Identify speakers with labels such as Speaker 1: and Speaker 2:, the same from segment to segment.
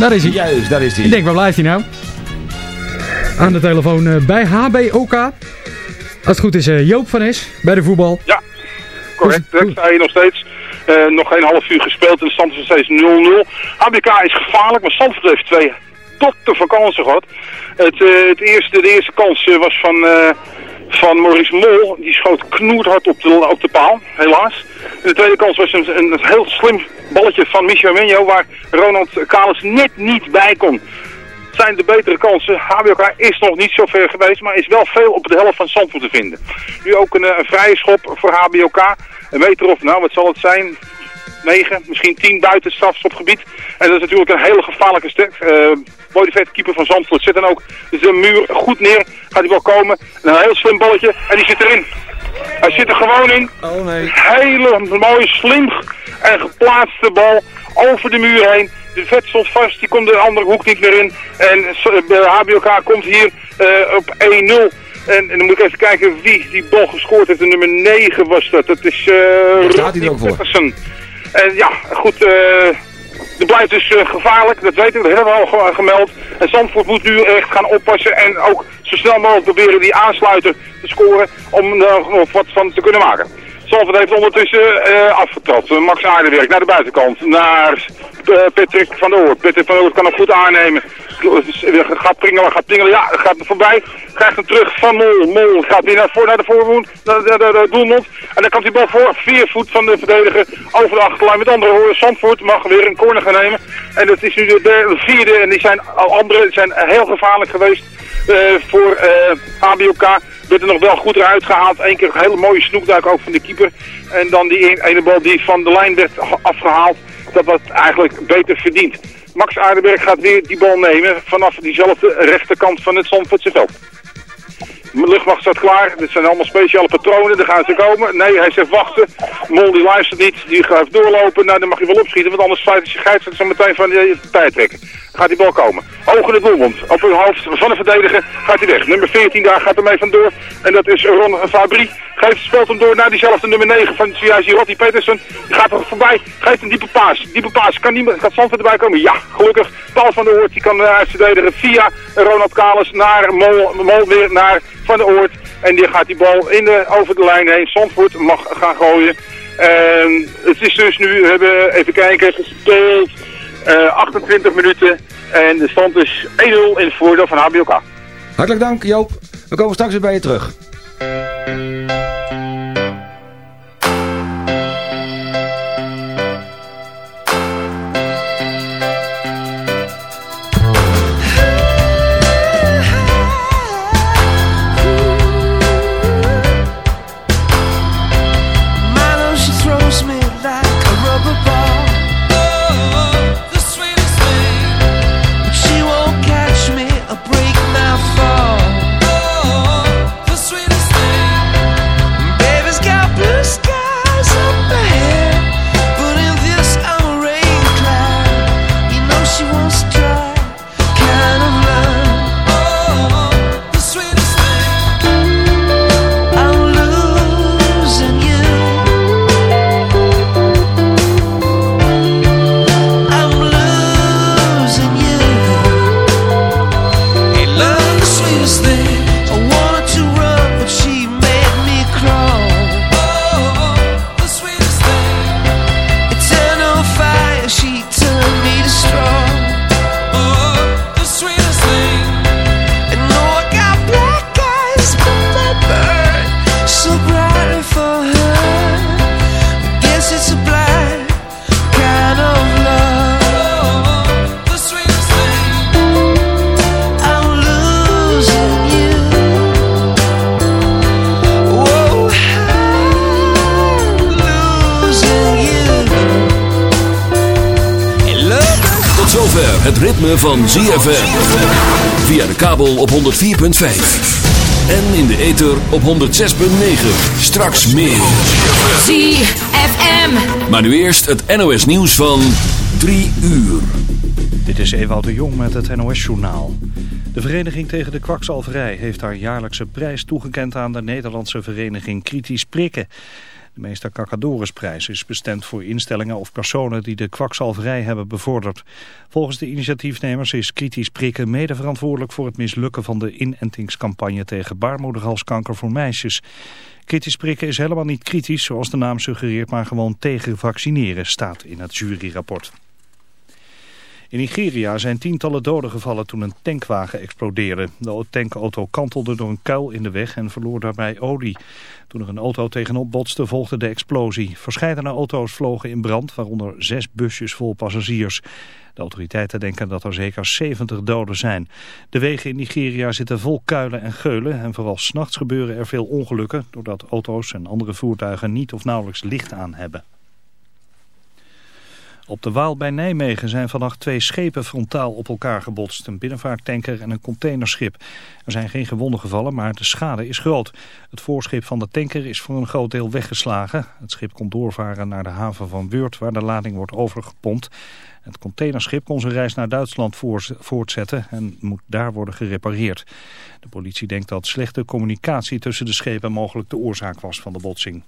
Speaker 1: Daar is hij.
Speaker 2: Juist, daar is hij.
Speaker 1: Ik denk, waar blijft hij nou? Aan de telefoon uh, bij HBOK. Als het goed is, uh, Joop van Es bij de voetbal.
Speaker 3: Ja, correct. Daar sta je nog steeds. Uh, nog geen half uur gespeeld en de stand is nog steeds 0-0. HBK is gevaarlijk, maar Zandvoort heeft twee tot de kansen gehad. Het, het eerste, de eerste kans was van van Maurice Mol. Die schoot knoerhard op de, op de paal, helaas. de tweede kans was een, een heel slim balletje van Michel Menjo, waar Ronald Kalis net niet bij kon. Zijn de betere kansen. HBOK is nog niet zo ver geweest, maar is wel veel op de helft van Zandvoort te vinden. Nu ook een, een vrije schop voor HBOK. Een meter of, nou wat zal het zijn, 9, misschien 10 buiten strafschopgebied. En dat is natuurlijk een hele gevaarlijke stek. Uh, Boy de Vet, keeper van Zandvoort, zit dan ook de muur goed neer. Gaat hij wel komen. een heel slim balletje en die zit erin. Hij zit er gewoon in.
Speaker 2: Oh nee.
Speaker 3: Hele mooie, slim en geplaatste bal over de muur heen. De vet stond vast, die komt de andere hoek niet meer in. En HBOK eh, komt hier uh, op 1-0. En, en, dan moet ik even kijken wie die bal gescoord heeft. De nummer 9 was dat. Dat is uh,
Speaker 2: Daar hij ook voor.
Speaker 3: En ja, goed, uh, de blijft dus uh, gevaarlijk, dat weten we, dat hebben we al gemeld. En Zandvoort moet nu echt gaan oppassen en ook zo snel mogelijk proberen die aansluiter te scoren om er nog wat van te kunnen maken. Zandvoort heeft ondertussen uh, afgetrapt. Max Aardenwerk naar de buitenkant, naar Patrick van der Hoort. Patrick van der kan hem goed aannemen. Gaat pringelen, gaat pingelen, ja, gaat voorbij. Krijgt hem terug van Mol. Mol gaat weer naar, voor, naar de voorwoon, naar de, doelmond. En dan komt die bal voor, vier voet van de verdediger over de achterlijn. Met andere woorden, Zandvoort mag weer een corner gaan nemen. En dat is nu de, de vierde en die zijn, al andere zijn heel gevaarlijk geweest uh, voor uh, ABOK werd er nog wel goed eruit gehaald. Eén keer een hele mooie snoekduik ook van de keeper. En dan die ene bal die van de lijn werd afgehaald. Dat was eigenlijk beter verdiend. Max Aardenberg gaat weer die bal nemen vanaf diezelfde rechterkant van het Zandvoortse veld. De luchtmacht staat klaar. Dit zijn allemaal speciale patronen. Daar gaan ze komen. Nee, hij zegt wachten. Mol die luistert niet. Die gaat doorlopen. Nou, dan mag je wel opschieten. Want anders feit is je zo meteen van je tijd trekken. gaat die bal komen. Ogen het doelmond. Op het hoofd van de verdediger gaat hij weg. Nummer 14 daar gaat er mee vandoor. En dat is Ron Fabri. Geeft, speelt hem door naar diezelfde nummer 9 van zojuist die Rotti Petersen. Die gaat er voorbij. Geeft een diepe paas. Diepe paas. Kan niemand, gaat Zandvoort erbij komen? Ja, gelukkig. Paul van der Hoort. Die kan uh, verdedigen via Ronald Kalis naar Mol, Mol weer naar van de Oort. En die gaat die bal in de, over de lijn heen. Zandvoort mag gaan gooien. En het is dus nu, we hebben even kijken, gespeeld uh, 28 minuten. En de stand is 1-0 in het voordeel van HBOK.
Speaker 2: Hartelijk dank Joop. We komen straks weer bij je terug.
Speaker 4: Van ZFM. Via de kabel op 104.5. En in de ether op 106.9. Straks meer. ZFM. Maar nu eerst het NOS nieuws van 3 uur.
Speaker 5: Dit is Ewout de Jong met het NOS journaal. De Vereniging tegen de Kwakzalverij heeft haar jaarlijkse prijs toegekend aan de Nederlandse vereniging Kritisch Prikken. De meester Kakadorisprijs is bestemd voor instellingen of personen die de kwakzalverij hebben bevorderd. Volgens de initiatiefnemers is kritisch prikken mede verantwoordelijk voor het mislukken van de inentingscampagne tegen baarmoederhalskanker voor meisjes. Kritisch prikken is helemaal niet kritisch, zoals de naam suggereert, maar gewoon tegen vaccineren, staat in het juryrapport. In Nigeria zijn tientallen doden gevallen toen een tankwagen explodeerde. De tankauto kantelde door een kuil in de weg en verloor daarbij olie. Toen er een auto tegenop botste volgde de explosie. Verscheidene auto's vlogen in brand, waaronder zes busjes vol passagiers. De autoriteiten denken dat er zeker 70 doden zijn. De wegen in Nigeria zitten vol kuilen en geulen en vooral s'nachts gebeuren er veel ongelukken... doordat auto's en andere voertuigen niet of nauwelijks licht aan hebben. Op de Waal bij Nijmegen zijn vannacht twee schepen frontaal op elkaar gebotst. Een binnenvaarttanker en een containerschip. Er zijn geen gewonden gevallen, maar de schade is groot. Het voorschip van de tanker is voor een groot deel weggeslagen. Het schip kon doorvaren naar de haven van Weurt, waar de lading wordt overgepompt. Het containerschip kon zijn reis naar Duitsland voortzetten en moet daar worden gerepareerd. De politie denkt dat slechte communicatie tussen de schepen mogelijk de oorzaak was van de botsing.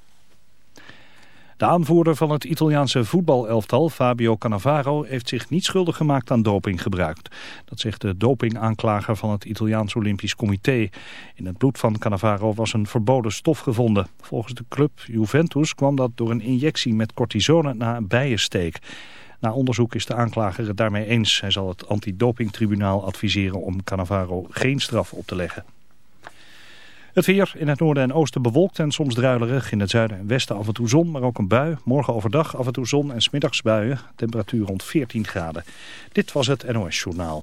Speaker 5: De aanvoerder van het Italiaanse voetbalelftal, Fabio Cannavaro, heeft zich niet schuldig gemaakt aan dopinggebruik. Dat zegt de dopingaanklager van het Italiaans Olympisch Comité. In het bloed van Cannavaro was een verboden stof gevonden. Volgens de club Juventus kwam dat door een injectie met cortisone na een bijensteek. Na onderzoek is de aanklager het daarmee eens. Hij zal het antidopingtribunaal adviseren om Cannavaro geen straf op te leggen. Het weer in het noorden en oosten bewolkt en soms druilerig. In het zuiden en westen af en toe zon, maar ook een bui. Morgen overdag af en toe zon en smiddags buien. Temperatuur rond 14 graden. Dit was het NOS Journaal.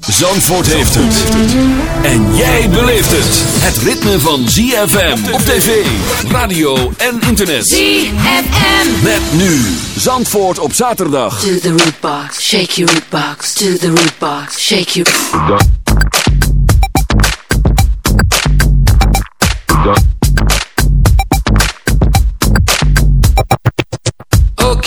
Speaker 4: Zandvoort heeft het. En jij beleeft het. Het ritme van ZFM op tv, radio en internet.
Speaker 6: ZFM.
Speaker 4: Met nu Zandvoort op zaterdag.
Speaker 6: To the root box, shake your root box. To the root box, shake your.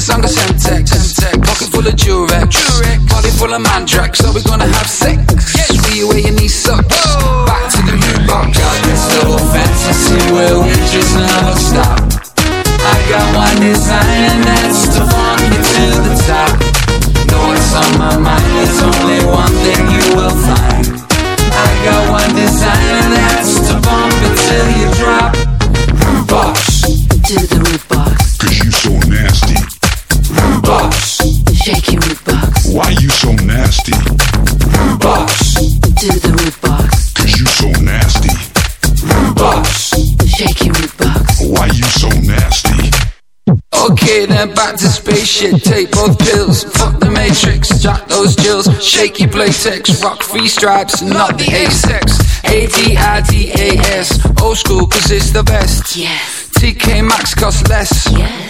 Speaker 7: A song of Semtex. Pocket full of Durex. Body full of Mandrax. So we're gonna have sex. Swing you where your knees suck. Oh. Back to the root box. Got this little fantasy where we just never stop. I got one design and that's back to spaceship. Take both pills. Fuck the matrix. Jack those jills. Shaky playtex. Rock free stripes. Not the A-sex. A-D-I-D-A-S. Old school, cause it's the best.
Speaker 6: Yes.
Speaker 7: TK Maxx costs less.
Speaker 6: Yes.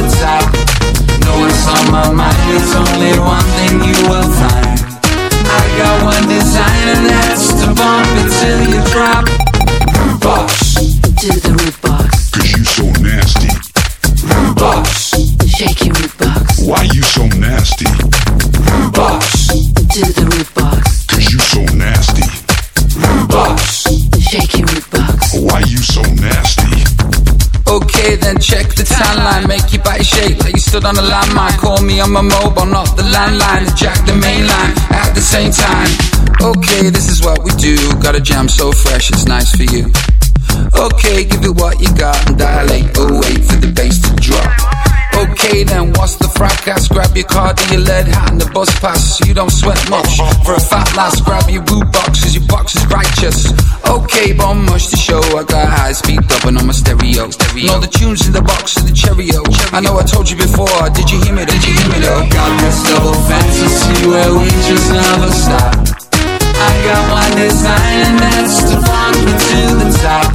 Speaker 7: the what's on my mind, there's only one thing you will find. I got one design and that's to bump it till you drop. Boss,
Speaker 6: To the root box.
Speaker 8: Cause you so nasty.
Speaker 7: boss,
Speaker 6: Shake your root box.
Speaker 8: Why you so nasty?
Speaker 7: boss,
Speaker 6: To the root box.
Speaker 8: Cause you so nasty.
Speaker 7: boss.
Speaker 6: Shake your root box.
Speaker 8: Why you so nasty?
Speaker 7: Okay, then check the timeline. Make you bite shape like you stood on a landmine. Call me on my mobile, not the landline. Jack the main line at the same time. Okay, this is what we do. Got a jam so fresh, it's nice for you. Okay, give it what you got and dilate. Oh, wait for the bass to drop. Okay, then what's fracas? Grab your card and your lead hat and the bus pass. So you don't sweat much. For a fat lass, grab your boot box, cause your box is righteous. Okay, but I'm much to show. I got high speed dubbing on my stereo. stereo. And all the tunes in the box of the Cheerio. I know I told you before. Did you hear me? Did you hear me though? Got this double fantasy where we just never stop. I got one design and that's to funk me to the top.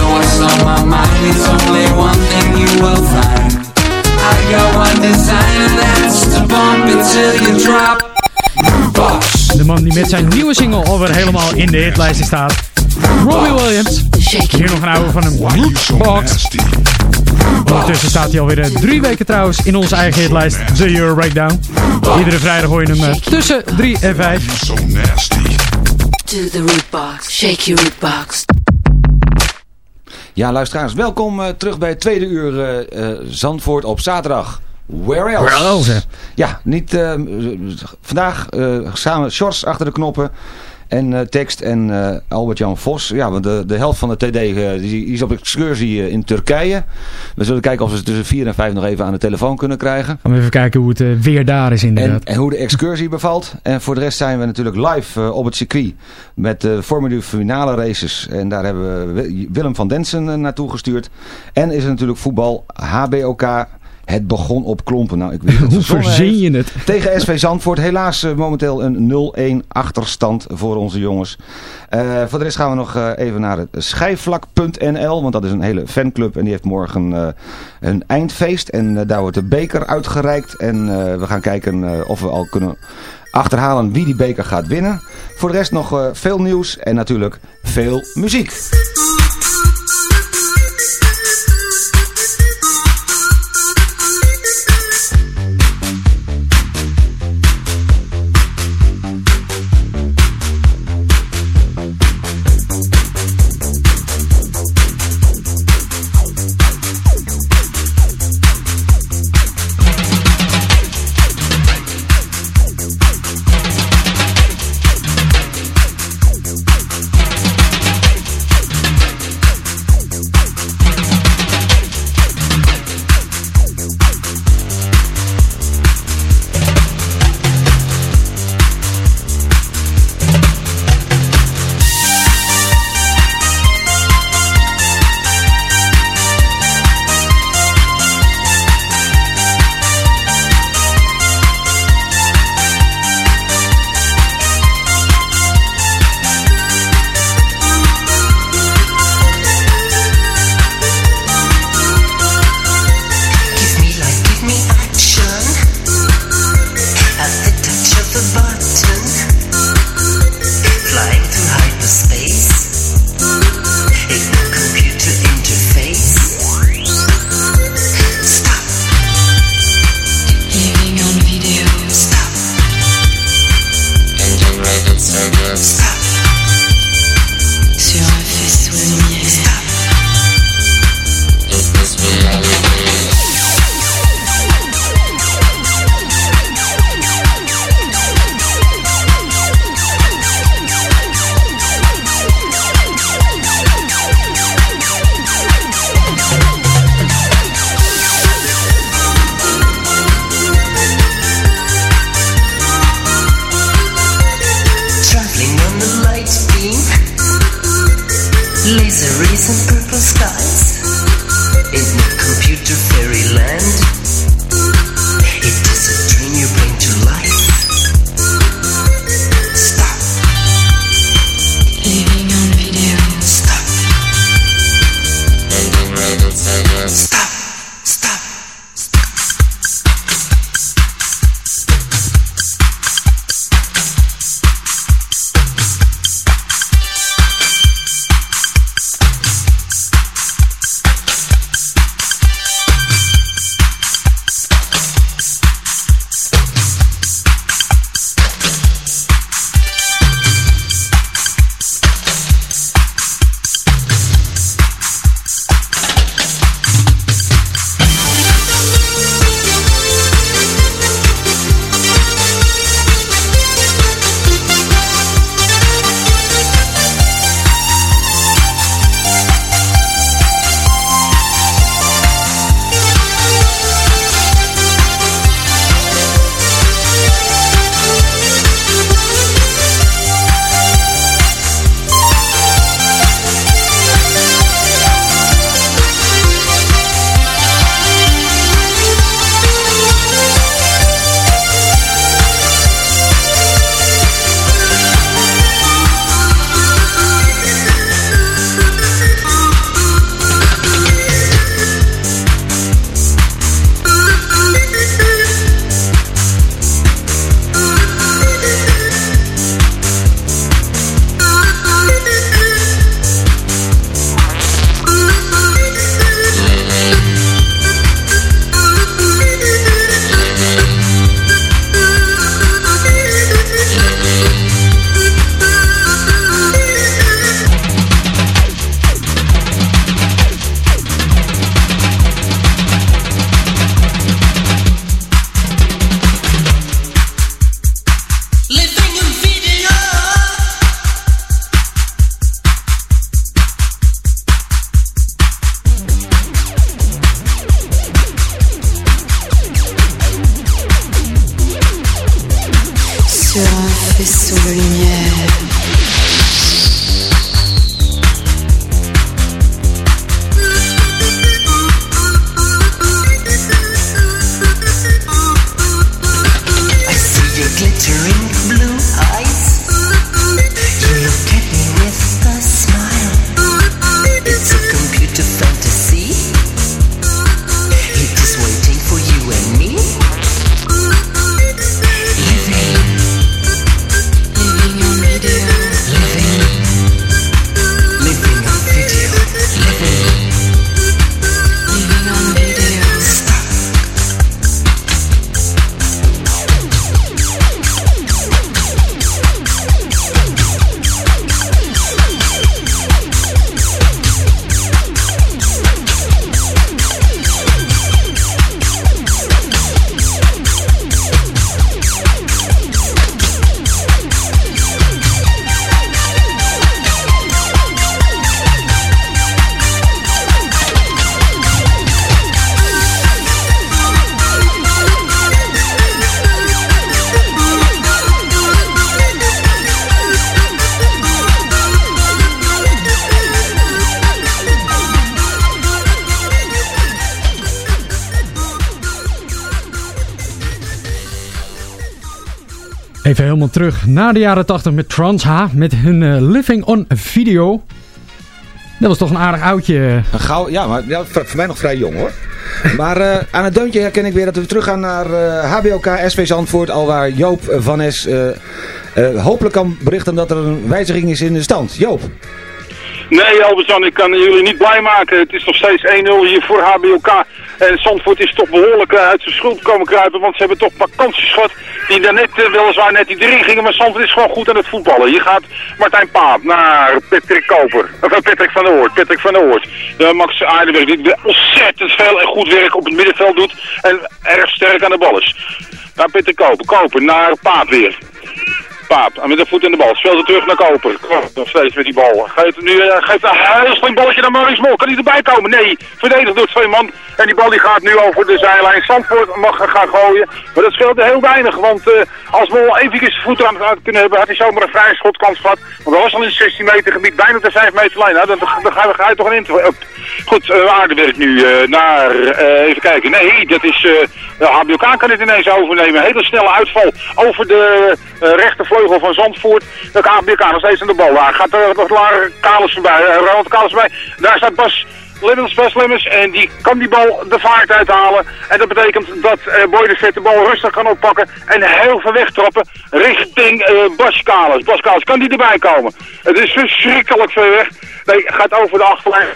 Speaker 7: Know what's on my mind, it's only one thing you will find. I got one design and that's to bump it till you drop.
Speaker 1: De man die met zijn nieuwe single alweer helemaal in de hitlijsten staat. Robbie Williams. Hier nog een oude van een
Speaker 8: Why you so
Speaker 1: Box.
Speaker 8: nasty?
Speaker 1: Ondertussen staat hij alweer eh, drie weken trouwens in onze eigen hitlijst, de Euro Breakdown. Iedere vrijdag hoor je hem eh, tussen 3 en 5.
Speaker 8: So nasty.
Speaker 6: To the root box. Shake your root box.
Speaker 9: Ja, luisteraars, welkom eh, terug bij het tweede uur eh, Zandvoort op zaterdag. Where else?
Speaker 1: Where else?
Speaker 9: Ja, niet vandaag samen Sjors achter de knoppen. En eh, tekst en eh, Albert-Jan Vos. Ja, want de, de helft van de TD eh, die, is op excursie in Turkije. We zullen kijken of we ze tussen 4 en 5 nog even aan de telefoon kunnen krijgen.
Speaker 1: We even kijken hoe het weer daar is
Speaker 9: En,
Speaker 1: inderdaad.
Speaker 9: en hoe de excursie bevalt. En voor de rest zijn we natuurlijk live op het circuit. Met de Formule finale races. En daar hebben we Wi- Willem van Densen naartoe gestuurd. En is er natuurlijk voetbal HBOK. Het begon op klompen. Nou, ik weet het
Speaker 1: Hoe verzin je het?
Speaker 9: Tegen SV Zandvoort. Helaas eh, momenteel een 0-1 achterstand voor onze jongens. Eh, voor de rest gaan we nog eh, even naar het schijfvlak.nl. Want dat is een hele fanclub. En die heeft morgen een eindfeest. En daar wordt de beker uitgereikt. En we gaan kijken of we al kunnen achterhalen wie die beker gaat winnen. Voor de rest nog veel nieuws. En natuurlijk veel muziek.
Speaker 1: Helemaal terug naar de jaren 80 met Trans H. Met hun eh, Living on Video. Dat was toch een aardig oudje.
Speaker 9: Een gauw, ja, maar voor mij nog vrij jong hoor. Maar eh, aan het deuntje herken ik weer dat we teruggaan naar eh, HBOK SV Zandvoort. Al waar Joop van Es hopelijk kan berichten dat er een wijziging is in de stand. Joop.
Speaker 3: Nee, Albert-Jan, ik kan jullie niet blij maken. Het is nog steeds 1-0 hier voor HBOK. En Zandvoort is toch behoorlijk eh, uit zijn schuld komen kruipen. Want ze hebben toch een paar gehad. Die daarnet uh, weliswaar net die drie gingen. Maar Zandvoort is gewoon goed aan het voetballen. Hier gaat Martijn Paap naar Patrick Koper. Of eh, Patrick van der Hoort. Patrick van der Hoort. De Max Aardenberg die ontzettend veel en goed werk op het middenveld doet. En erg sterk aan de bal is. Naar Patrick Koper. Koper naar Paap weer. Paap. Met de voet in de bal. Speelt het terug naar Koper. Nog steeds met die bal. Geeft nu uh, geeft een heel slim balletje naar Maurice Mol. Kan hij erbij komen? Nee. Verdedigd door twee man. En die bal die gaat nu over de zijlijn. Zandvoort mag gaan gooien. Maar dat scheelde heel weinig. Want uh, als Mol even zijn voet aan kunnen hebben, had hij zomaar een vrije schotkans gehad. Want dat was al in het 16 meter gebied. Bijna de 5 meter lijn. Nou, dan, dan, ga, ga je toch een inter... Goed, uh, nu naar... even kijken. Nee, dat is... HBOK kan het ineens overnemen. Hele snelle uitval over de rechtervleugel van Zandvoort. De HBOK nog steeds aan de bal. Daar gaat nog Lar Kalis voorbij. Uh, Ronald voorbij. Daar staat Bas Lemmens, Bas Lemmens. En die kan die bal de vaart uithalen. En dat betekent dat uh, Boy de de bal rustig kan oppakken. En heel ver wegtrappen richting uh, Bas Kalis. Bas Kalis, kan die erbij komen? Het is verschrikkelijk ver weg. Nee, gaat over de achterlijn.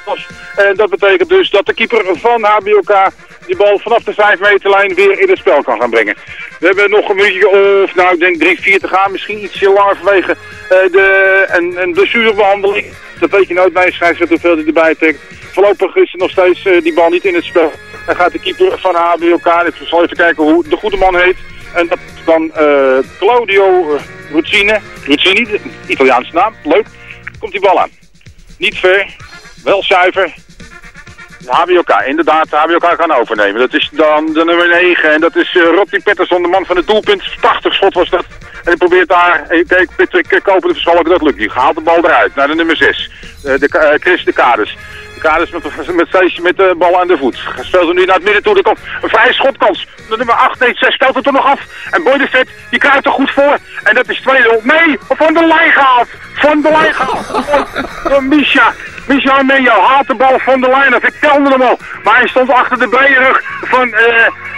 Speaker 3: En dat betekent dus dat de keeper van HBOK die bal vanaf de 5 meterlijn weer in het spel kan gaan brengen. We hebben nog een minuutje of, nou ik denk 3, 4 te gaan. Misschien ietsje langer vanwege uh, de, een, blessurebehandeling. Dat weet je nooit bij een hoeveel hij erbij trekt. Voorlopig is er nog steeds uh, die bal niet in het spel. Dan gaat de keeper van HBOK, ik zal even kijken hoe de goede man heet. En dat is dan uh, Claudio Ruzzini, Ruzzini, Italiaanse naam, leuk. Komt die bal aan. Niet ver, wel zuiver, HBOK, inderdaad, HBOK kan overnemen. Dat is dan de nummer 9 en dat is uh, Rotti Pettersson, de man van het doelpunt. 80 schot was dat. En hij probeert daar, kijk, Patrick Koper de Verschalken, dat lukt niet. Haalt de bal eruit naar de nummer 6, uh, de, uh, Chris de Kades. Kades met, met, met de bal aan de voet. Speelt hem nu naar het midden toe, er komt een vrije schotkans. De nummer 8, nee, 6 speelt het er nog af. En Boy Vet, die kruipt er goed voor. En dat is 2-0. Nee, van de lijn gehaald. Van de lijn gehaald. Door Misha. Michel Menjo haalt de bal van de lijn af. Ik telde hem al. Maar hij stond achter de brede rug van uh,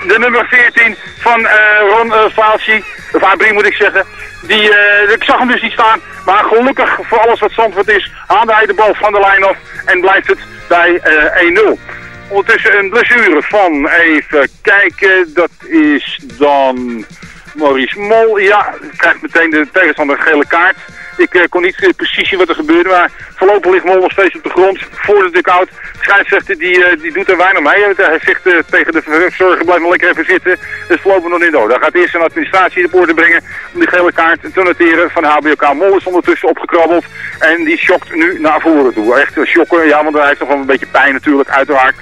Speaker 3: de nummer 14 van uh, Ron uh. Abri moet ik zeggen. Die, ik zag hem dus niet staan. Maar gelukkig voor alles wat Zandvoort is, haalde hij de bal van de lijn af. En blijft het bij 1-0. Ondertussen een blessure van, even kijken, dat is dan Maurice Mol. Ja, krijgt meteen de tegenstander gele kaart. Ik uh, kon niet uh, precies zien wat er gebeurde, maar voorlopig ligt Mol nog steeds op de grond voor de dugout. De scheidsrechter die, uh, die doet er weinig mee. Hij zegt tegen de verzorger, blijf maar lekker even zitten. Dus voorlopig nog niet door. Daar gaat eerst een administratie op orde brengen om die gele kaart te noteren van HBOK. Mol is ondertussen opgekrabbeld en die schokt nu naar voren toe. Echt shocken, ja, want hij heeft nog wel een beetje pijn natuurlijk, uiteraard.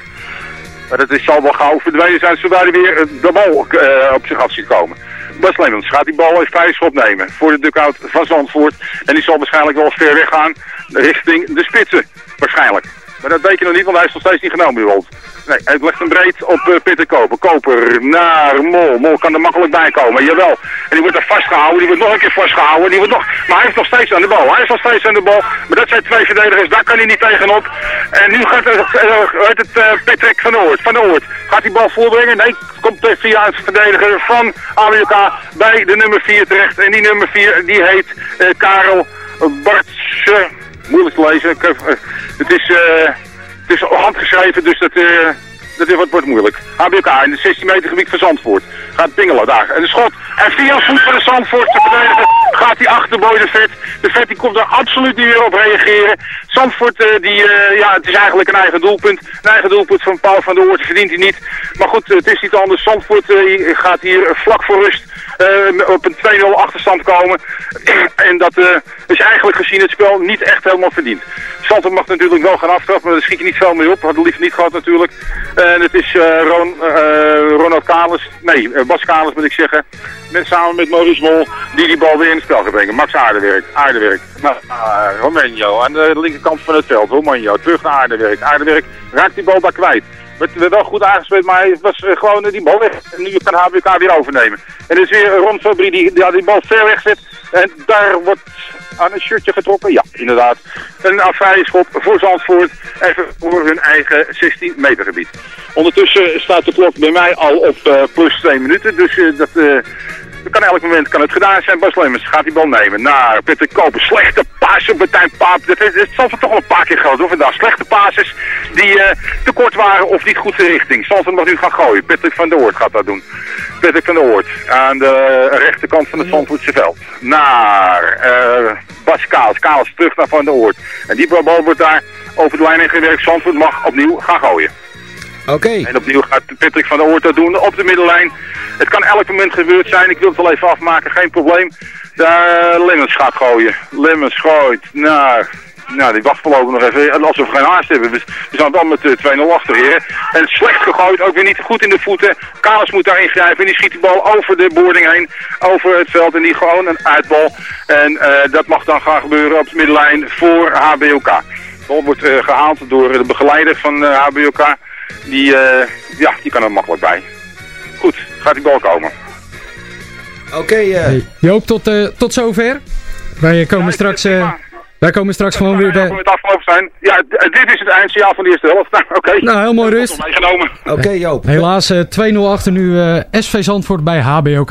Speaker 3: Maar dat is, zal wel gauw verdwijnen zijn zodra hij weer de bal op zich af ziet komen. Bas Lemmens gaat die bal even vrij schot nemen voor de dugout van Zandvoort. En die zal waarschijnlijk wel ver weg gaan richting de spitsen. Waarschijnlijk. Maar dat weet je nog niet, want hij is nog steeds niet genomen, Rold. Nee, hij legt hem breed op uh, Peter Koper. Koper naar Mol. Mol kan er makkelijk bij komen, jawel. En die wordt er vastgehouden, die wordt nog een keer vastgehouden. Die wordt nog... Maar hij heeft nog steeds aan de bal. Hij is nog steeds aan de bal. Maar dat zijn twee verdedigers, daar kan hij niet tegenop. En nu gaat het, uh, het uh, Patrick van Oort. Van Oort. Gaat die bal voorbrengen? Nee, komt via het verdediger van AWK bij de nummer 4 terecht. En die nummer 4, die heet Karel Bartse. Moeilijk te lezen. Het is... Uh, het is handgeschreven, dus dat, uh, dat wordt, wordt moeilijk. HBK in het 16 meter gebied van Zandvoort. Gaat pingelen daar. En de schot. En via voet van de Zandvoort te verdedigen gaat hij achter Boy de Vet. De Vet die komt er absoluut niet meer op reageren. Zandvoort, die, ja, het is eigenlijk een eigen doelpunt. Een eigen doelpunt van Paul van der Oort verdient hij niet. Maar goed, het is niet anders. Zandvoort gaat hier vlak voor rust op een 2-0 achterstand komen. en dat is eigenlijk gezien het spel niet echt helemaal verdiend. Zandvoort mag natuurlijk wel gaan aftrappen, maar daar schiet je niet veel mee op. Had het liefst niet gehad natuurlijk. En het is Ron, Ronald Kalis, nee, Bas Kalis moet ik zeggen. Samen met Maurice Mol, die die bal weer in het spel gaat brengen. Max Aardewerk, Aardewerk. Nou, Romenjo aan de linkerkant van het veld. Romenjo, terug naar Aardewerk. Aardewerk raakt die bal daar kwijt. Werd wel goed aangespeeld, maar hij was uh, gewoon uh, die bal weg. En nu kan HBK weer overnemen. En het is weer Ron Fabri die, die, bal ver weg zet. En daar wordt aan een shirtje getrokken. Ja, inderdaad. Een vrije schop voor Zandvoort. Even voor hun eigen 16 meter gebied. Ondertussen staat de klok bij mij al op uh, plus 2 minuten. Dus dat... Uh, kan elk moment kan het gedaan zijn. Bas gaat die bal nemen naar Peter Koper. Slechte Dat is, het zal toch wel een paar keer groot hoor vandaag. Slechte passes die uh, te kort waren of niet goed de richting. Zandvoort mag nu gaan gooien. Patrick van der Oort gaat dat doen. Patrick van der Oort aan de rechterkant van het Zandvoortse veld. Naar uh, Bas Kaals. Kaals terug naar Van der Oort. En die bal wordt daar over de lijn ingewerkt. Zandvoort mag opnieuw gaan gooien.
Speaker 9: Oké.
Speaker 3: En opnieuw gaat Patrick van der Hoort dat doen op de middellijn. Het kan elk moment gebeurd zijn. Ik wil het wel even afmaken, geen probleem. Daar Lemmens gaat gooien. Lemmens gooit naar... Nou, die wacht voorlopig nog even. Alsof we geen haast hebben. We, zijn dan met eh, 2-0 achter hier. En slecht gegooid, ook weer niet goed in de voeten. Kalis moet daar ingrijpen en die schiet de bal over de boarding heen. Over het veld en die gewoon een uitbal. En eh, dat mag dan gaan gebeuren op de middenlijn voor HBOK. De bal wordt eh, gehaald door de begeleider van eh, HBOK. Die, eh, ja, die kan er makkelijk bij. Goed, gaat die bal komen.
Speaker 9: Oké, eh,
Speaker 1: Hey, Joop, tot, eh, tot zover. Wij komen straks, eh, wij komen straks gewoon weer bij...
Speaker 3: Het afgelopen zijn. Ja, eh, dit is het eindsignaal van de eerste helft. Nou, oké.
Speaker 1: Nou, heel mooi rust.
Speaker 9: Oké Joop.
Speaker 1: Helaas eh, 2-0 achter nu eh, SV Zandvoort bij HBOK.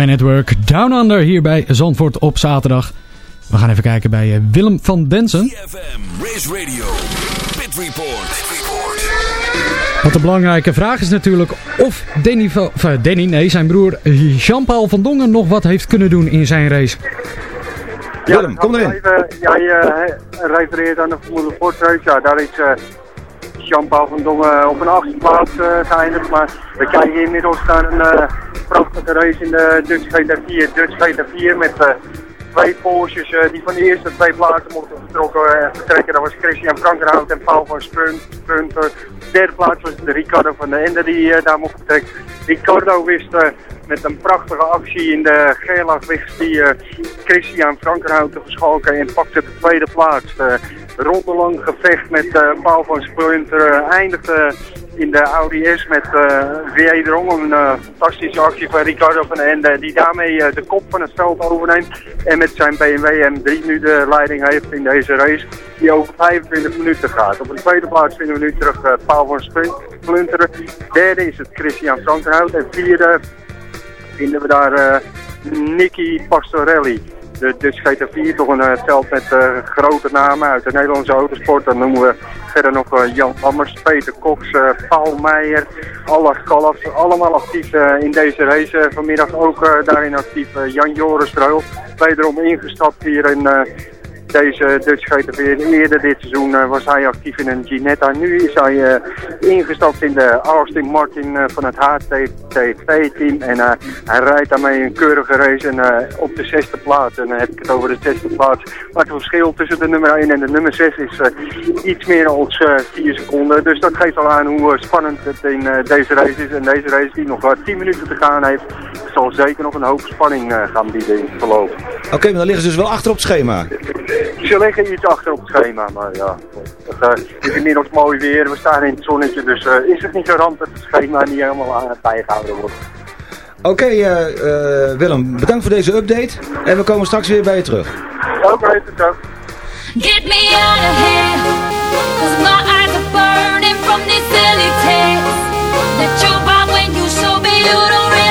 Speaker 1: Man at Work Down Under hier bij Zandvoort op zaterdag. We gaan even kijken bij eh, Willem van Densen.
Speaker 4: CFM, Race Radio, Pit Report.
Speaker 1: Want de belangrijke vraag is natuurlijk of Danny, van- of, eh, Danny nee, zijn broer Jean-Paul van Dongen nog wat heeft kunnen doen in zijn race.
Speaker 9: Willem, kom erin.
Speaker 10: Even, jij eh, refereert aan de Formule Ford race. Ja, daar is eh Jean-Paul van Dongen op een achtste plaats eh, geëindigd. Maar we kijken inmiddels naar een eh, prachtige race in de Dutch GT4. Dutch GT4 met eh,
Speaker 11: twee Porsches eh, die van de eerste twee plaatsen mochten vertrokken, eh, vertrekken. Dat was Christian Frankenhout en Paul van Spunt, Spunter. De derde plaats was de Ricardo van der Ende die eh, daar mocht vertrekken. Ricardo wist eh, met een prachtige actie in de wist die eh, Christian Frankenhout te en pakte de tweede plaats. Uh, rondelang gevecht met eh, Paul van Spunter eh, eindigde in de Audi S met eh wederom een eh, fantastische actie van Ricardo van Ende die daarmee eh, de kop van het veld overneemt en met zijn BMW M3 nu de leiding heeft in deze race die over 25 minuten gaat. Op de tweede plaats vinden we nu terug Paul van Splunteren. Derde is het Christian Frankenhout en vierde vinden we daar Nicky Pastorelli. De Dutch GT4, toch een veld met grote namen uit de Nederlandse autosport. Dan noemen we verder nog eh, Jan Lammers, Peter Cox, eh, Paul Meijer, Alla Kallas. Allemaal actief eh, in deze race. Vanmiddag ook daarin actief Jan Joris Reul. Wederom ingestapt hier in deze Dutch GT4. Eerder dit seizoen eh, was hij actief in een Ginetta. Nu is hij eh, ingestapt in de Austin Martin eh, van het HTTV-team. En hij rijdt daarmee een keurige race en, op de zesde plaats. En dan heb ik het over de zesde plaats. Maar het verschil tussen de nummer 1 en de nummer 6 is iets meer dan 4 seconden. Dus dat geeft al aan hoe spannend het in deze race is. En deze race die nog maar 10 minuten te gaan heeft, zal zeker nog een hoop spanning gaan bieden in het verloop.
Speaker 9: Oké, maar dan liggen ze dus wel achter op het schema.
Speaker 11: Ze liggen iets achter op het schema, maar ja, het eh, is inmiddels mooi weer. We staan in het zonnetje, dus eh, is het niet zo ramp dat het schema niet helemaal aan het bijgehouden wordt.
Speaker 9: Oké, eh, eh, Willem, bedankt voor deze update. En we komen straks weer bij je terug.
Speaker 11: Oké, tot zo.
Speaker 12: Get me out of here, cause my eyes are burning from these silly texts that you buy when you show me you don't really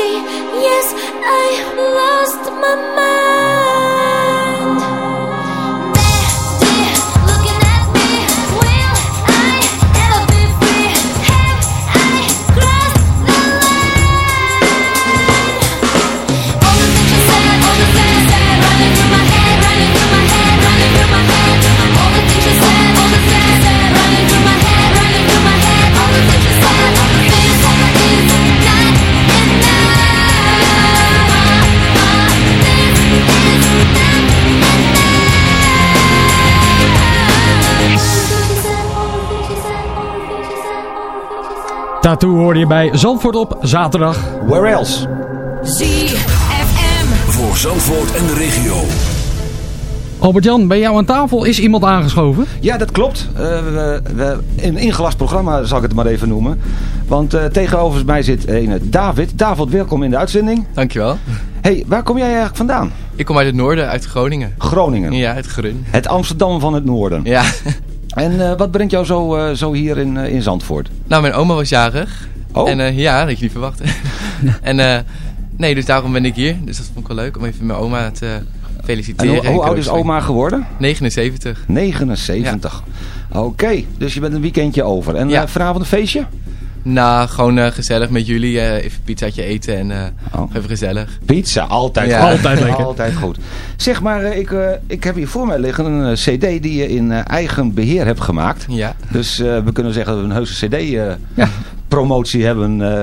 Speaker 13: yes, I lost my mind.
Speaker 1: Tattoo hoorde je bij Zandvoort op zaterdag.
Speaker 9: Where else?
Speaker 14: ZFM.
Speaker 4: Voor Zandvoort en de regio.
Speaker 1: Albert-Jan, bij jou aan tafel is iemand aangeschoven?
Speaker 9: Ja, dat klopt. Eh, we, we, een ingelast programma zal ik het maar even noemen. Want eh, tegenover mij zit een David. David, welkom in de uitzending.
Speaker 12: Dankjewel.
Speaker 9: hey, waar kom jij eigenlijk vandaan?
Speaker 12: Ik kom uit het noorden, uit Groningen.
Speaker 9: Groningen.
Speaker 12: Ja, uit Grun.
Speaker 9: Het Amsterdam van het noorden.
Speaker 12: Ja.
Speaker 9: En eh, wat brengt jou zo, eh, zo hier in, eh, in Zandvoort?
Speaker 12: Nou, mijn oma was jarig.
Speaker 9: Oh.
Speaker 12: En ja, dat had je niet verwacht. en nee, dus daarom ben ik hier. Dus dat vond ik wel leuk om even mijn oma te
Speaker 9: En
Speaker 12: feliciteren.
Speaker 9: hoe, oud is oma geworden?
Speaker 12: 79.
Speaker 9: 79. Oké, dus je bent een weekendje over. En
Speaker 12: Ja.
Speaker 9: vanavond een feestje?
Speaker 12: Nou, gewoon eh, gezellig met jullie. eh, even pizzaatje eten en eh,
Speaker 9: Oh.
Speaker 12: even gezellig.
Speaker 9: Pizza, altijd
Speaker 12: Ja.
Speaker 1: Altijd lekker.
Speaker 9: Altijd goed. Zeg maar, eh, ik, eh, ik heb hier voor mij liggen een cd die je in eigen beheer hebt gemaakt.
Speaker 12: Ja.
Speaker 9: Dus eh, we kunnen zeggen dat we een heuse cd-promotie hebben. eh.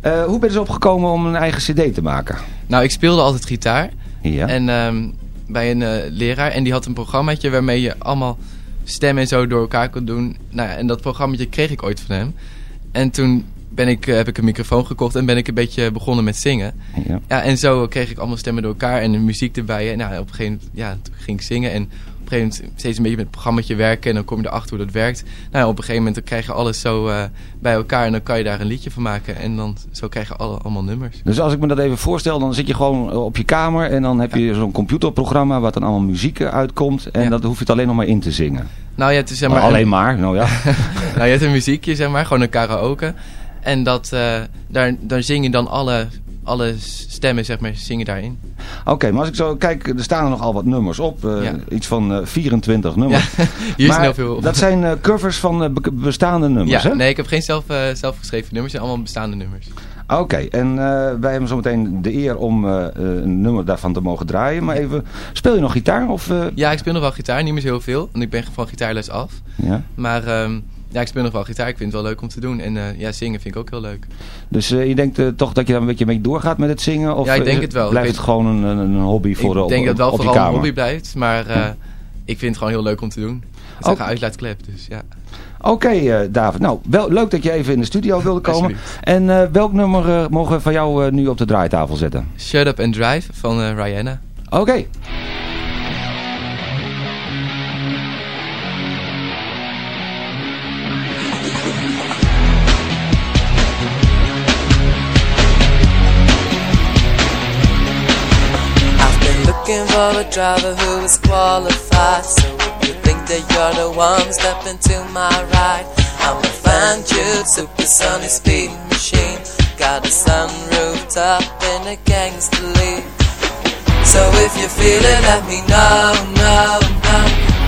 Speaker 9: Eh, hoe ben je erop gekomen om een eigen cd te maken?
Speaker 12: Nou, ik speelde altijd gitaar.
Speaker 9: Ja.
Speaker 12: En ehm, bij een eh, leraar. En die had een programmaatje waarmee je allemaal stemmen en zo door elkaar kon doen. Nou ja, en dat programmaatje kreeg ik ooit van hem. En toen ben ik, eh, heb ik een microfoon gekocht en ben ik een beetje begonnen met zingen.
Speaker 9: Ja.
Speaker 12: Ja, en zo kreeg ik allemaal stemmen door elkaar en de muziek erbij. En nou, op een gegeven moment ja, toen ging ik zingen. En op een gegeven moment steeds een beetje met het programmaatje werken. En dan kom je erachter hoe dat werkt. Nou, ja, op een gegeven moment dan krijg je alles zo eh, bij elkaar. En dan kan je daar een liedje van maken. En dan zo krijg je alle, allemaal nummers.
Speaker 9: Dus als ik me dat even voorstel, dan zit je gewoon eh, op je kamer en dan heb je zo'n computerprogramma waar dan allemaal muziek eh, uitkomt. En
Speaker 12: Ja.
Speaker 9: dat hoef je het alleen nog maar in te zingen.
Speaker 12: Nou ja, het is zeg
Speaker 9: Maar
Speaker 12: maar...
Speaker 9: alleen
Speaker 12: een-
Speaker 9: maar, nou ja.
Speaker 12: nou, je hebt een muziekje, zeg maar, gewoon een karaoke. En dat, daar, daar zing je dan alle, alle stemmen, zeg maar, zingen daarin.
Speaker 9: Oké, maar als ik zo kijk, er staan er nogal wat nummers op. eh,
Speaker 12: Ja.
Speaker 9: Iets van eh, 24 nummers.
Speaker 12: Ja, hier is
Speaker 9: maar
Speaker 12: heel veel op.
Speaker 9: dat zijn eh, covers van eh, be- bestaande nummers,
Speaker 12: ja,
Speaker 9: hè?
Speaker 12: nee, ik heb geen zelf, eh, zelfgeschreven nummers, het zijn allemaal bestaande nummers.
Speaker 9: Oké, en eh, wij hebben zometeen de eer om eh, eh, een nummer daarvan te mogen draaien. Maar even, speel je nog gitaar? Of, eh,
Speaker 12: Ja, ik speel nog wel gitaar, niet meer zo heel veel, want ik ben van gitaarles af.
Speaker 9: ja?
Speaker 12: Maar ehm, ja, ik speel nog wel gitaar, ik vind het wel leuk om te doen. En eh, ja, zingen vind ik ook heel leuk.
Speaker 9: Dus eh, je denkt eh, toch dat je daar een beetje mee doorgaat met het zingen? Of
Speaker 12: Ja, ik denk het wel.
Speaker 9: Blijft
Speaker 12: Ik
Speaker 9: het
Speaker 12: weet-
Speaker 9: gewoon een, een, hobby voor
Speaker 12: ik
Speaker 9: op,
Speaker 12: denk dat het wel vooral een hobby blijft, maar eh, ik vind het gewoon heel leuk om te doen. Het is
Speaker 9: Ook-
Speaker 12: een uitlaatklep, dus ja.
Speaker 9: Oké, David. Nou, wel, leuk dat je even in de studio wilde komen. En welk nummer mogen we van jou nu op de draaitafel zetten?
Speaker 12: Shut Up and Drive van Rihanna.
Speaker 9: Oké.
Speaker 15: For a driver who is qualified. So you think that you're the one, step into my ride. I'm a fan dude, sunny speed machine. Got a sunroof top and a gangster lead. So if you feel it, let me know, no, no.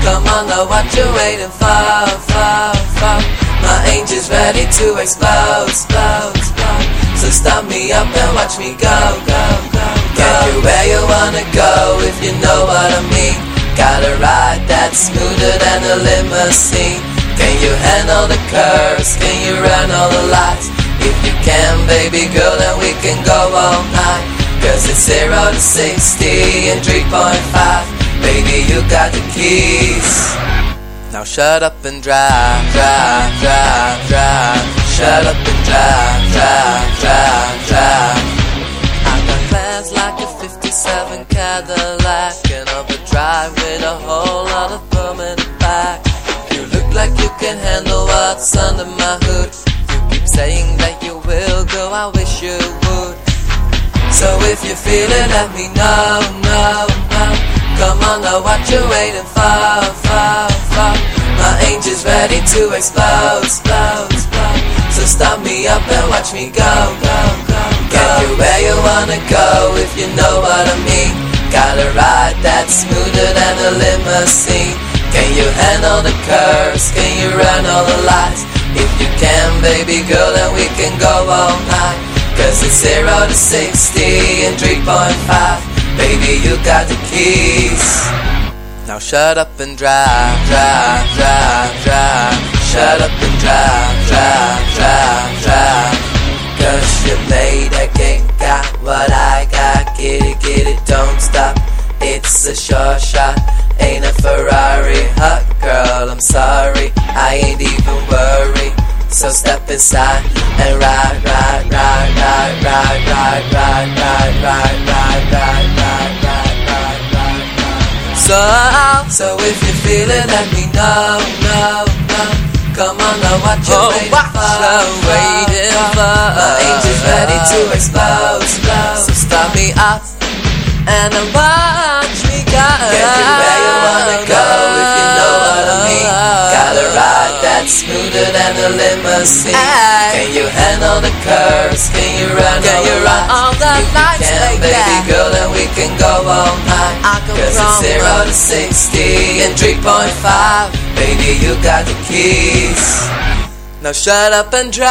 Speaker 15: Come on, now what you waiting for, for, for? My angel's ready to explode, explode, explode. So stop me up and watch me go, go, go. Get you where you wanna go if you know what I mean. Got a ride that's smoother than a limousine. Can you handle the curves? Can you run all the lights? If you can, baby girl, then we can go all night. Cause it's 0 to 60 and 3.5. Baby, you got the keys. Now shut up and drive, drive, drive, drive. Shut up and drive, drive, drive, drive. 57 Cadillac and overdrive with a whole lot of boom in the back. You look like you can handle what's under my hood. You keep saying that you will go, I wish you would. So if you feel it, let me know, no, no. Come on, now what you waiting for, for, for? My angel's ready to explode, explode, explode. So stop me up and watch me go, go, go, go. Take you where you wanna go if you know what I mean. Got a ride that's smoother than a limousine. Can you handle the curves? Can you run all the lights? If you can, baby girl, then we can go all night. Cause it's 0 to 60 and 3.5. Baby, you got the keys. Now shut up and drive, drive, drive, drive. Shut up and drive, drive, drive, drive. Cause your lady ain't got what I got. Get it, get it, don't stop. It's a short shot. Ain't a Ferrari, hot girl, I'm sorry. I ain't even worried. So step inside and ride, ride, ride, ride, ride, ride, ride, ride, ride, ride, ride, ride, ride, ride, ride, ride. So, so if you're feeling, let me know, no, no. Come on, now what you
Speaker 16: Oh,
Speaker 15: waiting for?
Speaker 16: waiting for?
Speaker 15: My angel's ready to explode, explode. Start me up and then watch me go. Get you where you wanna go if you know what I mean. Got a ride that's smoother than a limousine. Can you handle the curves? Can you run
Speaker 16: Can
Speaker 15: all
Speaker 16: you
Speaker 15: the
Speaker 16: run
Speaker 15: lights?
Speaker 16: all the
Speaker 15: if
Speaker 16: lights
Speaker 15: you can,
Speaker 16: like
Speaker 15: baby
Speaker 16: that?
Speaker 15: girl, then we can go all night.
Speaker 16: can
Speaker 15: Cause it's zero to sixty and three point five. Baby, you got the keys.
Speaker 16: Now shut up and drive.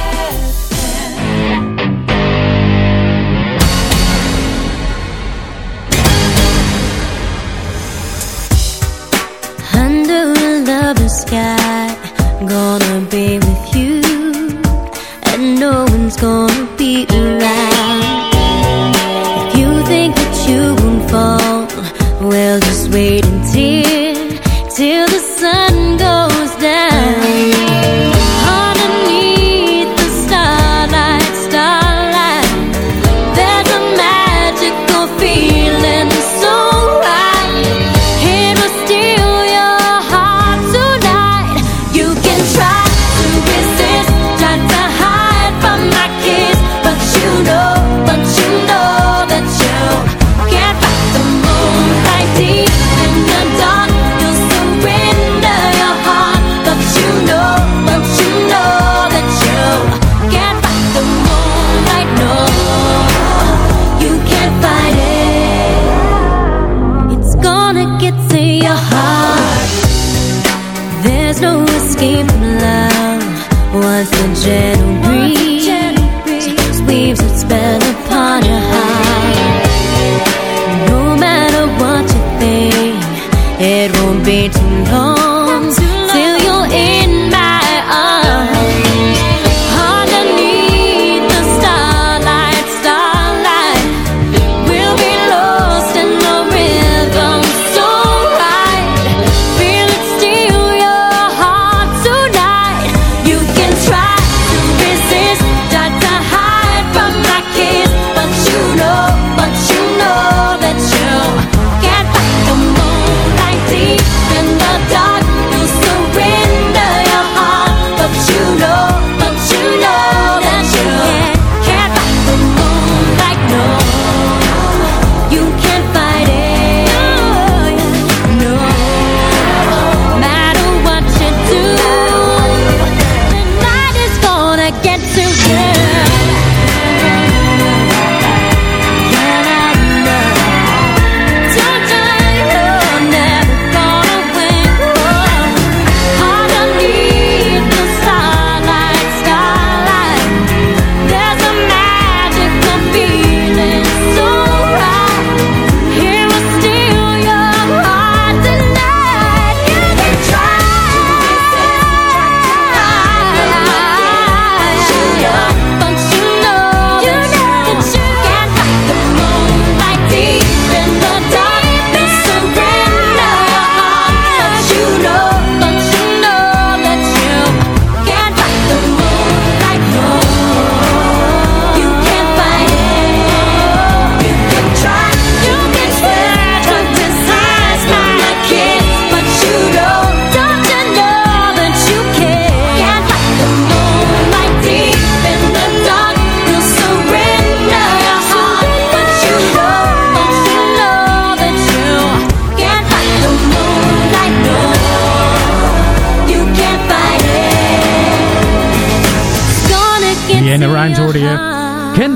Speaker 17: sky,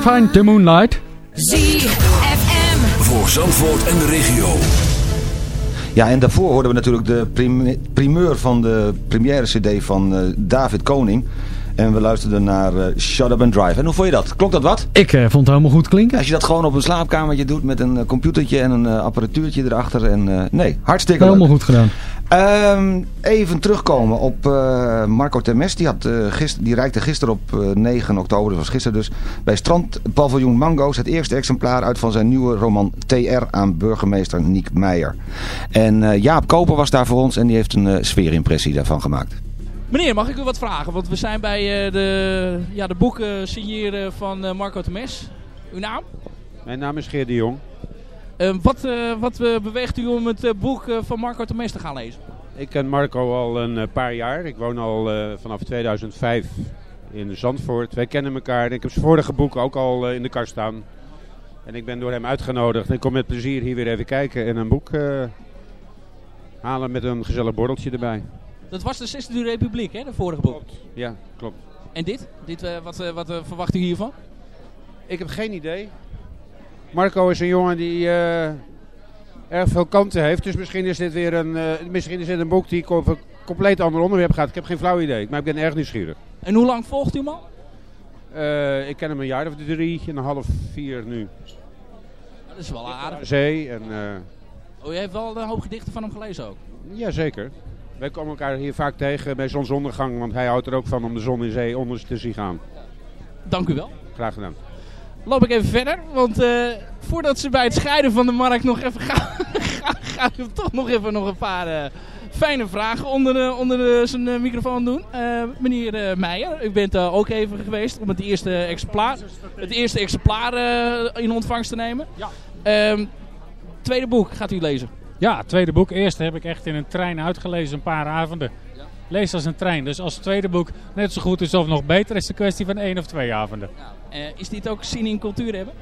Speaker 1: Find the Moonlight.
Speaker 18: ZFM.
Speaker 4: Voor Zandvoort en de regio.
Speaker 9: Ja, en daarvoor hoorden we natuurlijk de prime- primeur van de première cd van eh, David Koning. En we luisterden naar eh, Shut Up and Drive. En hoe vond je dat? Klonk dat wat?
Speaker 1: Ik eh, vond het helemaal goed klinken.
Speaker 9: Als je dat gewoon op een slaapkamertje doet met een computertje en een apparatuurtje erachter. En, eh, nee, hartstikke leuk.
Speaker 1: Helemaal goed gedaan.
Speaker 9: Ehm, even terugkomen op eh, Marco Termes. Die, had, eh, gister, die reikte gisteren op eh, 9 oktober, dat was gisteren dus, bij strandpaviljoen Mango's het eerste exemplaar uit van zijn nieuwe roman TR aan burgemeester Niek Meijer. En eh, Jaap Koper was daar voor ons en die heeft een eh, sfeerimpressie daarvan gemaakt.
Speaker 19: Meneer, mag ik u wat vragen? Want we zijn bij eh, de, ja, de boeken signeren van eh, Marco Temes. Uw naam?
Speaker 20: Mijn naam is Geert de Jong.
Speaker 19: Eh, wat eh, wat eh, beweegt u om het boek van Marco Temes te gaan lezen?
Speaker 20: Ik ken Marco al een paar jaar. Ik woon al eh, vanaf 2005 in Zandvoort. Wij kennen elkaar. Ik heb zijn vorige boek ook al eh, in de kast staan. En ik ben door hem uitgenodigd. Ik kom met plezier hier weer even kijken en een boek eh, halen met een gezellig borreltje erbij.
Speaker 19: Dat was de 16e Republiek, hè, de vorige boek.
Speaker 20: Ja, klopt.
Speaker 19: En dit? dit eh, wat eh, wat verwacht u hiervan?
Speaker 20: Ik heb geen idee. Marco is een jongen die eh, erg veel kanten heeft. Dus misschien is dit weer een, eh, misschien is dit een boek die over een compleet ander onderwerp gaat. Ik heb geen flauw idee, maar ik ben erg nieuwsgierig.
Speaker 19: En hoe lang volgt u hem al?
Speaker 20: Eh, ik ken hem een jaar of drie en een half, vier nu.
Speaker 19: Dat is wel aardig.
Speaker 20: Zee en...
Speaker 19: Oh, je heeft wel een hoop gedichten van hem gelezen ook.
Speaker 20: Jazeker. Wij komen elkaar hier vaak tegen bij zonsondergang, want hij houdt er ook van om de zon in zee onder te zien gaan.
Speaker 19: Dank u wel.
Speaker 20: Graag gedaan.
Speaker 19: Loop ik even verder, want eh, voordat ze bij het scheiden van de markt nog even gaan, ga, ga ik hem toch nog even nog een paar eh, fijne vragen onder, de, onder de, zijn eh, microfoon doen. Meneer Meijer, u bent ook even geweest om het eerste exemplaar, het eerste exemplaar in ontvangst te nemen. Ja. tweede boek gaat u lezen.
Speaker 21: Ja, tweede boek. Eerste heb ik echt in een trein uitgelezen, een paar avonden. Lees als een trein. Dus als het tweede boek net zo goed is of nog beter, is het een kwestie van één of twee avonden.
Speaker 19: Eh, is dit ook zin in cultuur hebben?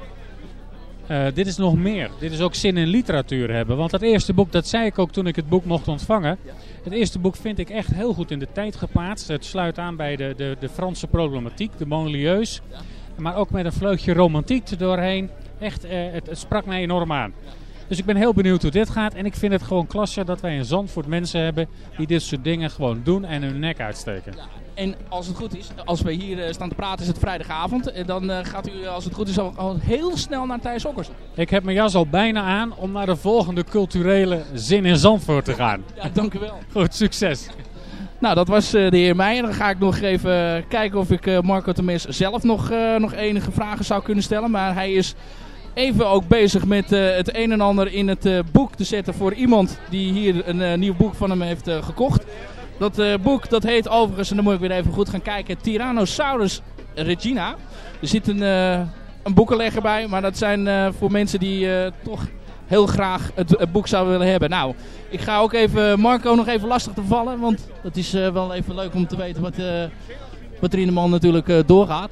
Speaker 21: Eh, dit is nog meer. Dit is ook zin in literatuur hebben. Want dat eerste boek, dat zei ik ook toen ik het boek mocht ontvangen. Het eerste boek vind ik echt heel goed in de tijd geplaatst. Het sluit aan bij de, de, de Franse problematiek, de banlieues. Maar ook met een vleugje romantiek er doorheen. Echt, eh, het, het sprak mij enorm aan. Dus ik ben heel benieuwd hoe dit gaat. En ik vind het gewoon klasse dat wij in Zandvoort mensen hebben die dit soort dingen gewoon doen en hun nek uitsteken.
Speaker 19: En als het goed is, als we hier eh, staan te praten, is het vrijdagavond. En dan eh, gaat u, als het goed is, al, al heel snel naar Thijs Okkers.
Speaker 21: Ik heb mijn jas al bijna aan om naar de volgende culturele zin in Zandvoort te gaan.
Speaker 19: Ja, dank u wel.
Speaker 21: Goed, succes.
Speaker 19: Nou, dat was eh, de heer Meijer. Dan ga ik nog even eh, kijken of ik eh, Marco Temes zelf nog, eh, nog enige vragen zou kunnen stellen. Maar hij is even ook bezig met eh, het een en ander in het eh, boek te zetten voor iemand die hier een eh, nieuw boek van hem heeft gekocht. Dat boek dat heet overigens, en dan moet ik weer even goed gaan kijken, Tyrannosaurus Regina. Er zit een, een boekenlegger bij, maar dat zijn voor mensen die toch heel graag het, boek zouden willen hebben. Nou, ik ga ook even Marco nog even lastig te vallen, want het is wel even leuk om te weten wat, wat er in de man natuurlijk doorgaat.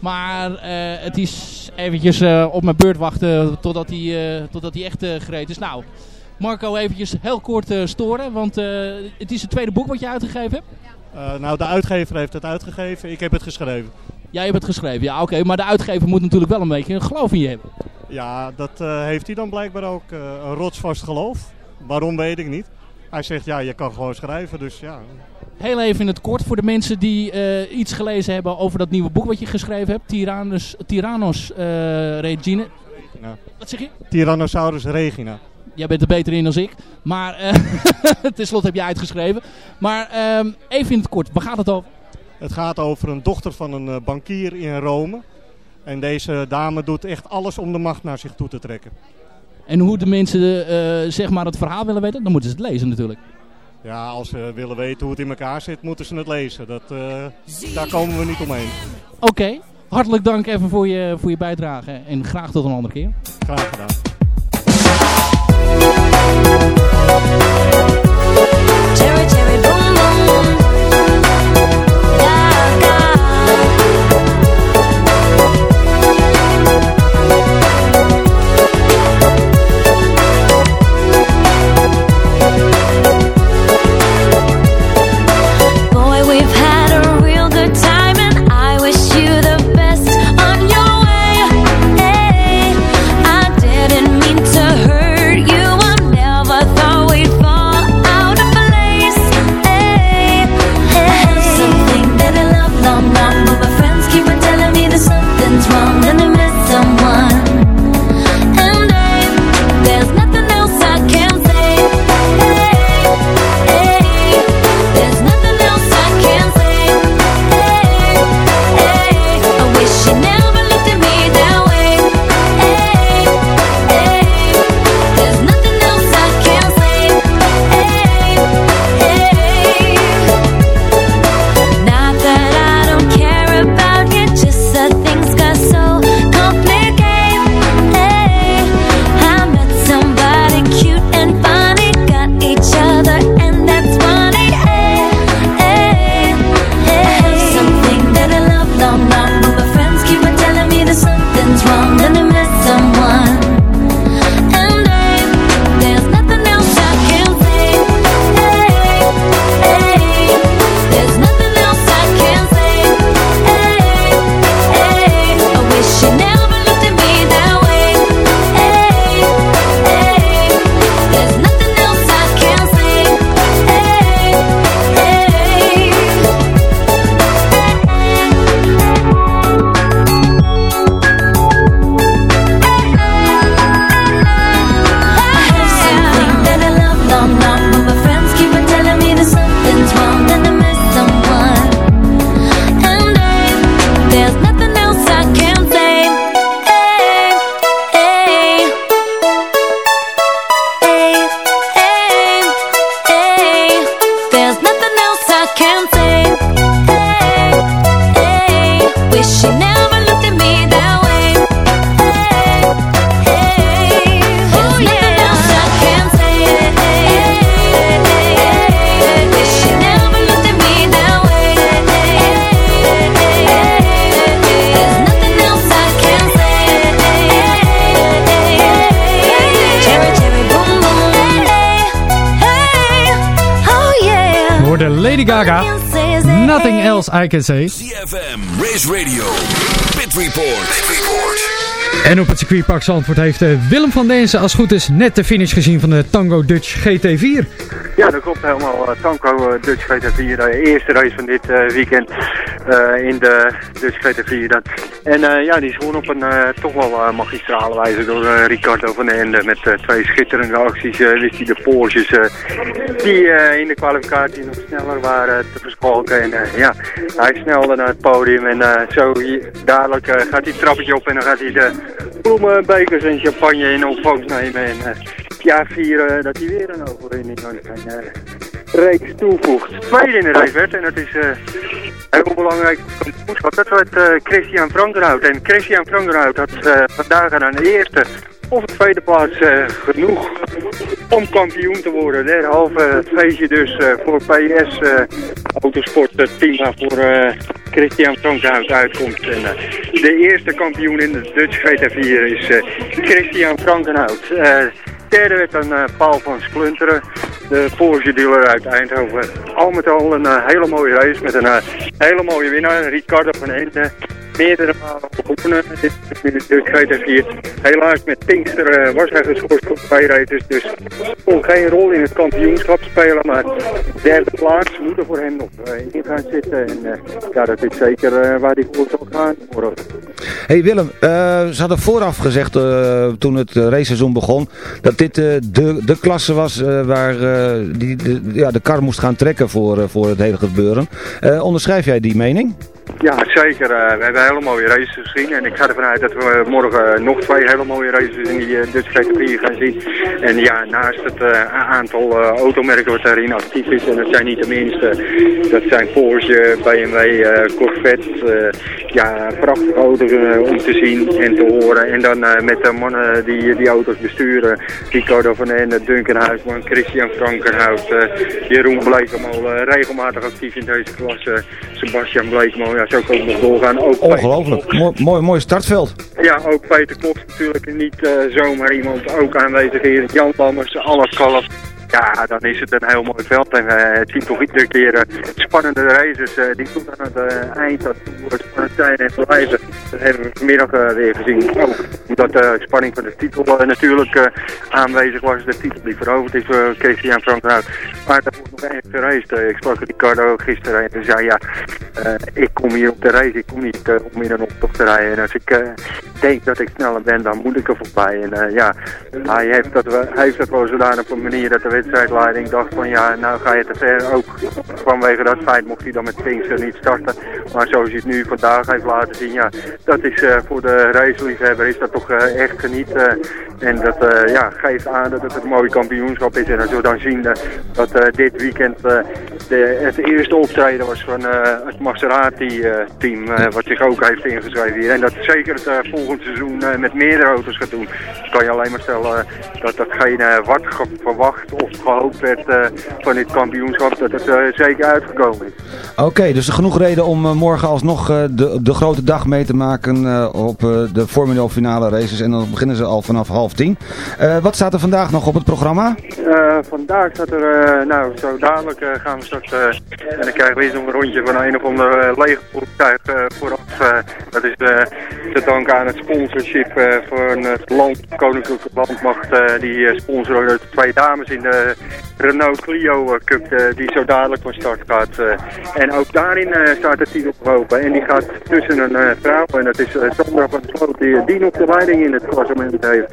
Speaker 19: Maar eh, het is eventjes eh, op mijn beurt wachten totdat hij, eh, totdat hij echt gereed is. Nou, Marco eventjes heel kort storen, want het is het tweede boek wat je uitgegeven hebt.
Speaker 22: Nou, de uitgever heeft het uitgegeven, ik heb het geschreven.
Speaker 19: Jij hebt het geschreven, ja oké, maar de uitgever moet natuurlijk wel een beetje een geloof in je hebben.
Speaker 22: Ja, dat heeft hij dan blijkbaar ook, eh, een rotsvast geloof. Waarom weet ik niet. Hij zegt, ja, je kan gewoon schrijven, dus ja.
Speaker 19: Heel even in het kort voor de mensen die eh, iets gelezen hebben over dat nieuwe boek wat je geschreven hebt. Tyrannus, Tyrannos eh Regina. Wat zeg je?
Speaker 22: Tyrannosaurus regina.
Speaker 19: Jij bent er beter in dan ik. Maar eh tenslotte heb je uitgeschreven. Maar ehm, even in het kort, waar gaat het over?
Speaker 22: Het gaat over een dochter van een bankier in Rome. En deze dame doet echt alles om de macht naar zich toe te trekken.
Speaker 19: En hoe de mensen zeg maar het verhaal willen weten, dan moeten ze het lezen natuurlijk.
Speaker 22: Ja, als ze willen weten hoe het in elkaar zit, moeten ze het lezen. Dat, eh, daar komen we niet omheen.
Speaker 19: Oké, hartelijk dank even voor je, voor je bijdrage. En graag tot een andere keer.
Speaker 22: Graag gedaan.
Speaker 17: Cherry, cherry, boom, boom. I
Speaker 1: say.
Speaker 4: CFM, Race Radio, Pit Report. Pit Report.
Speaker 1: En op het circuitpark Zandvoort heeft eh, Willem van Densen als goed is net de finish gezien van de Tango Dutch GT4.
Speaker 11: Ja, dat klopt helemaal. Uh, Tanko uh, Dutch GT4, de eerste race van dit uh, weekend in de Dutch GT4. Dat. En ja, die is gewoon op een toch wel magistrale wijze door Ricardo van den Ende. Met twee schitterende acties wist hij de Porsches die in de kwalificatie nog sneller waren te verschalken. En ja, hij snelde naar het podium en zo dadelijk gaat hij het trappetje op en dan gaat hij de bloemen, bekers en champagne in ontvangst nemen. En ja, vieren dat hij weer een overwinning aan zijn reeks toevoegt. Tweede in de race werd en dat is uh, heel belangrijk. Dat werd uh, Christian Frankenhout. En Christian Frankenhout had vandaag aan de eerste of de tweede plaats genoeg om kampioen te worden. Derhalve feestje dus voor PS Autosport team waarvoor Christian Frankenhout uitkomt. En, de eerste kampioen in de Dutch GT4 is Christian Frankenhout. Derde werd dan uh, Paul van Splunteren, de Porsche dealer uit Eindhoven. Al met al een uh, hele mooie race met een uh, hele mooie winnaar, Ricardo van Ende. Meerdere malen gewonnen in de GT4. Helaas met Pinkster was hij geschorst twee races, dus kon geen rol in het kampioenschap spelen. Maar derde plaats moet er voor hem nog in gaan zitten. En ja, dat is zeker waar hij voor zal gaan morgen.
Speaker 9: Hey Willem, ze hadden vooraf gezegd toen het raceseizoen begon dat dit de, de klasse was waar die, de, ja, de kar moest gaan trekken voor, voor het hele gebeuren. onderschrijf jij die mening?
Speaker 11: Ja, zeker. we hebben hele mooie races gezien. En ik ga ervan uit dat we morgen nog twee hele mooie races in die Dutch GT4 gaan zien. En ja, naast het aantal automerken wat daarin actief is, en dat zijn niet de minste. Dat zijn Porsche, BMW, Corvette. ja, prachtige auto's om te zien en te horen. En dan met de mannen die die auto's besturen. Ricardo van Ende, Duncan Huisman, Christian Frankerhout, uh, Jeroen Blekemal, uh, regelmatig actief in deze klasse. Sebastian Blekemal, ja, zo kan ik nog doorgaan. Ook
Speaker 9: Ongelooflijk, mooi, mooi, mooi startveld.
Speaker 11: Ja, ook Peter Klops natuurlijk niet uh, zomaar iemand ook aanwezig hier. Jan Lammers, alles kalf. Ja, dan is het een heel mooi veld. En uh, het ziet toch iedere keer uh, spannende races uh, die tot aan het eind dat spannend zijn en blijven. Dat hebben we vanmiddag weer gezien. Ook omdat de spanning van de titel natuurlijk aanwezig was. De titel die veroverd is voor Christian Frankrijk. Maar dat wordt nog echt geraced. ik sprak Ricardo gisteren en hij zei ja, ik kom hier op de race. Ik kom niet om in een optocht te rijden. En als ik denk dat ik sneller ben, dan moet ik er voorbij. En ja, hij heeft dat, hij heeft dat wel zodanig op een manier dat de wedstrijdleiding dacht van ja, nou ga je te ver. Ook vanwege dat feit mocht hij dan met Pinkster niet starten. Maar zoals hij het nu vandaag heeft laten zien, ja, dat is uh, voor de raceliefhebber is dat toch uh, echt genieten. en dat ja, geeft aan dat het een mooi kampioenschap is. En als we dan zien dat dit weekend de, het eerste optreden was van het Maserati-team, wat zich ook heeft ingeschreven hier. En dat zeker het volgend seizoen met meerdere auto's gaat doen. kan je alleen maar stellen dat datgene wat verwacht gehoopt werd uh, van dit kampioenschap, dat het uh, zeker uitgekomen is.
Speaker 9: Oké, okay, dus genoeg reden om uh, morgen alsnog de, de grote dag mee te maken op de Formule finale races. En dan beginnen ze al vanaf half tien. wat staat er vandaag nog op het programma?
Speaker 11: vandaag staat er, nou zo dadelijk gaan we straks, en dan krijgen we eens een rondje van een of ander lege voertuig vooraf. dat is te danken aan het sponsorship van het land, Koninklijke Landmacht, die sponsoren de twee dames in de Renault Clio Cup uh, die zo dadelijk van start gaat. En ook daarin staat de titel open. En die gaat tussen een vrouw, en dat is Sandra van Sloot, die, die nog de leiding in het klassement heeft.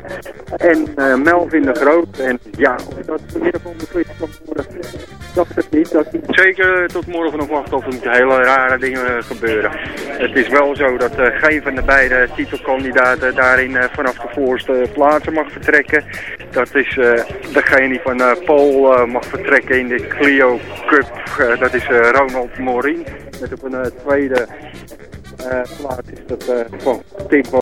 Speaker 11: En Melvin de Groot. En ja, of dat van beslist kan worden, dacht het niet. Dat Zeker tot morgen nog wachten of er hele rare dingen gebeuren. Het is wel zo dat geen van de beide titelkandidaten daarin vanaf de voorste plaatsen mag vertrekken. Dat is degene van Paul uh, mag vertrekken in de Clio Cup. Uh, dat is uh, Ronald Morin. Met op een tweede plaats is dat van Tim